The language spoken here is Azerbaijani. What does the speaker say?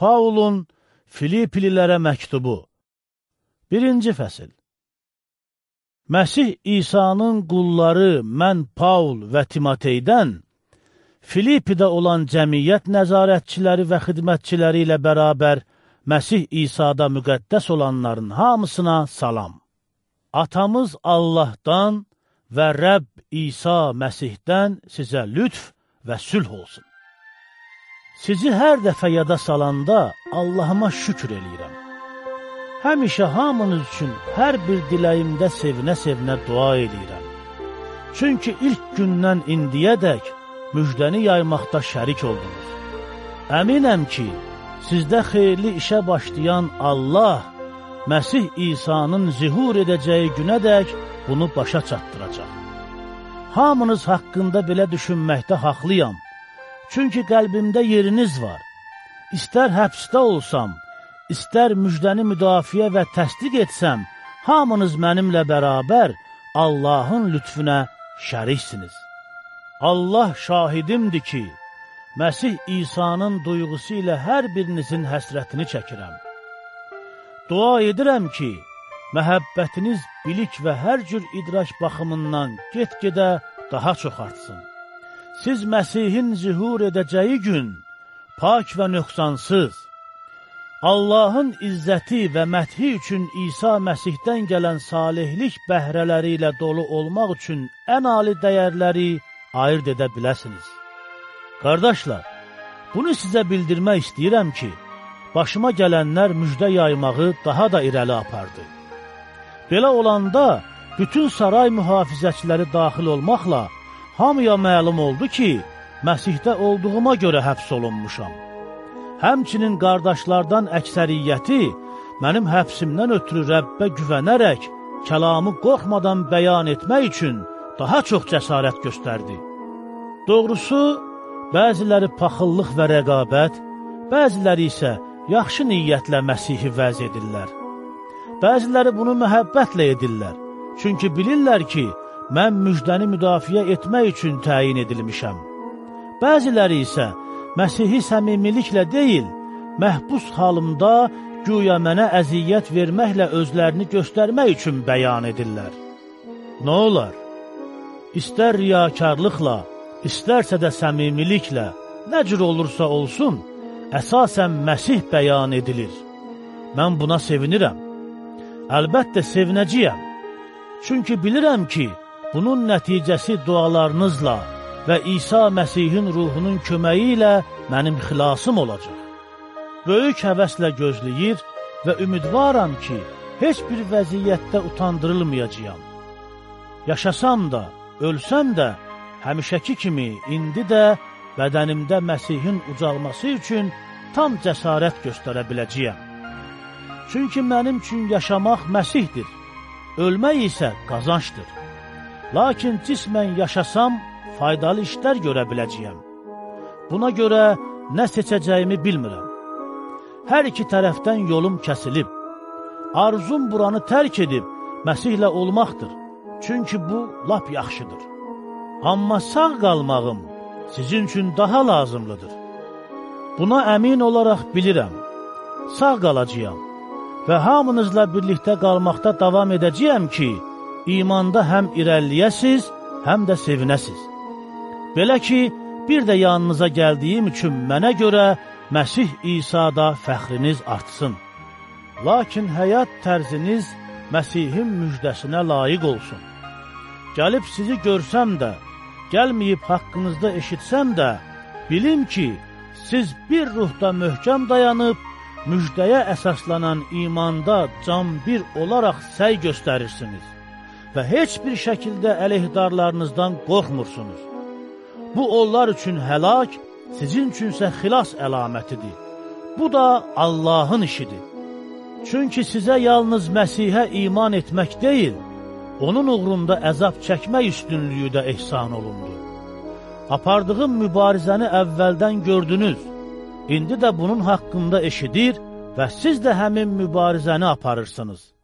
Paulun Filiplilərə məktubu Birinci fəsil Məsih İsa'nın qulları mən Paul və Timoteydən Filipidə olan cəmiyyət nəzarətçiləri və xidmətçiləri ilə bərabər Məsih İsa'da müqəddəs olanların hamısına salam. Atamız Allahdan və Rəbb İsa Məsihdən sizə lütf və sülh olsun. Sizi hər dəfə yada salanda Allahıma şükür eləyirəm. Həmişə hamınız üçün hər bir diləyimdə sevinə-sevinə dua eləyirəm. Çünki ilk gündən indiyədək müjdəni yaymaqda şərik oldunuz. Əminəm ki, sizdə xeyirli işə başlayan Allah, Məsih İsa'nın zihur edəcəyi günədək bunu başa çatdıracaq. Hamınız haqqında belə düşünməkdə haqlıyam. Çünki qəlbimdə yeriniz var. İstər həbsdə olsam, istər müjdəni müdafiə və təsdiq etsəm, hamınız mənimlə bərabər Allahın lütfüne şəriksiniz. Allah şahidimdir ki, Məsih İsa'nın duyğusu ilə hər birinizin həsrətini çəkirəm. Dua edirəm ki, məhəbbətiniz bilik və hər cür idrak baxımından get-gedə daha çox artsın. Siz Məsihin zihur edəcəyi gün pak və nöqsansız, Allahın izzəti və məthi üçün İsa Məsihdən gələn salihlik bəhrələri ilə dolu olmaq üçün ən ali dəyərləri ayırt edə biləsiniz. Qardaşlar, bunu sizə bildirmək istəyirəm ki, başıma gələnlər müjdə yaymağı daha da irəli apardı. Belə olanda, bütün saray mühafizəçiləri daxil olmaqla, hamıya məlum oldu ki, Məsihdə olduğuma görə həbs olunmuşam. Həmçinin qardaşlardan əksəriyyəti mənim həbsimdən ötürü Rəbbə güvənərək, kəlamı qorxmadan bəyan etmək üçün daha çox cəsarət göstərdi. Doğrusu, bəziləri paxıllıq və rəqabət, bəziləri isə yaxşı niyyətlə Məsihi vəz edirlər. Bəziləri bunu məhəbbətlə edirlər, çünki bilirlər ki, mən müjdəni müdafiə etmək üçün təyin edilmişəm. Bəziləri isə Məsihi səmimiliklə deyil, məhbus halımda güya mənə əziyyət verməklə özlərini göstərmək üçün bəyan edirlər. Nə olar? istər riyakarlıqla, istərsə də səmimiliklə, nə cür olursa olsun, əsasən Məsih bəyan edilir. Mən buna sevinirəm. Əlbəttə sevinəcəyəm. Çünki bilirəm ki, bunun nəticəsi dualarınızla və İsa Məsihin ruhunun köməyi ilə mənim xilasım olacaq. Böyük həvəslə gözləyir və ümidvaram ki, heç bir vəziyyətdə utandırılmayacağam. Yaşasam da, Ölsəm də, həmişəki kimi indi də bədənimdə Məsihin ucalması üçün tam cəsarət göstərə biləcəyəm. Çünki mənim üçün yaşamaq Məsihdir, ölmək isə qazançdır. Lakin cismən yaşasam, faydalı işlər görə biləcəyəm. Buna görə nə seçəcəyimi bilmirəm. Hər iki tərəfdən yolum kəsilib. Arzum buranı tərk edib Məsihlə olmaqdır. Çünki bu lap yaxşıdır. Amma sağ qalmağım sizin üçün daha lazımlıdır. Buna əmin olaraq bilirəm. Sağ qalacağam və hamınızla birlikdə qalmaqda davam edəcəyəm ki, imanda həm irəliyəsiz, həm də sevinəsiz. Belə ki, bir də yanınıza gəldiyim üçün mənə görə Məsih İsa'da fəxriniz artsın. Lakin həyat tərziniz Məsihin müjdəsinə layiq olsun. Gəlib sizi görsəm də, gəlməyib haqqınızda eşitsəm də, bilim ki, siz bir ruhda möhkəm dayanıb, müjdəyə əsaslanan imanda can bir olaraq səy göstərirsiniz və heç bir şəkildə əleyhdarlarınızdan qorxmursunuz. Bu, onlar üçün həlak, sizin üçünsə xilas əlamətidir. Bu da Allahın işidir. Çünki sizə yalnız Məsihə iman etmək deyil, onun uğrunda əzab çəkmək üstünlüyü də ehsan olundu. Apardığım mübarizəni əvvəldən gördünüz, indi də bunun haqqında eşidir və siz də həmin mübarizəni aparırsınız.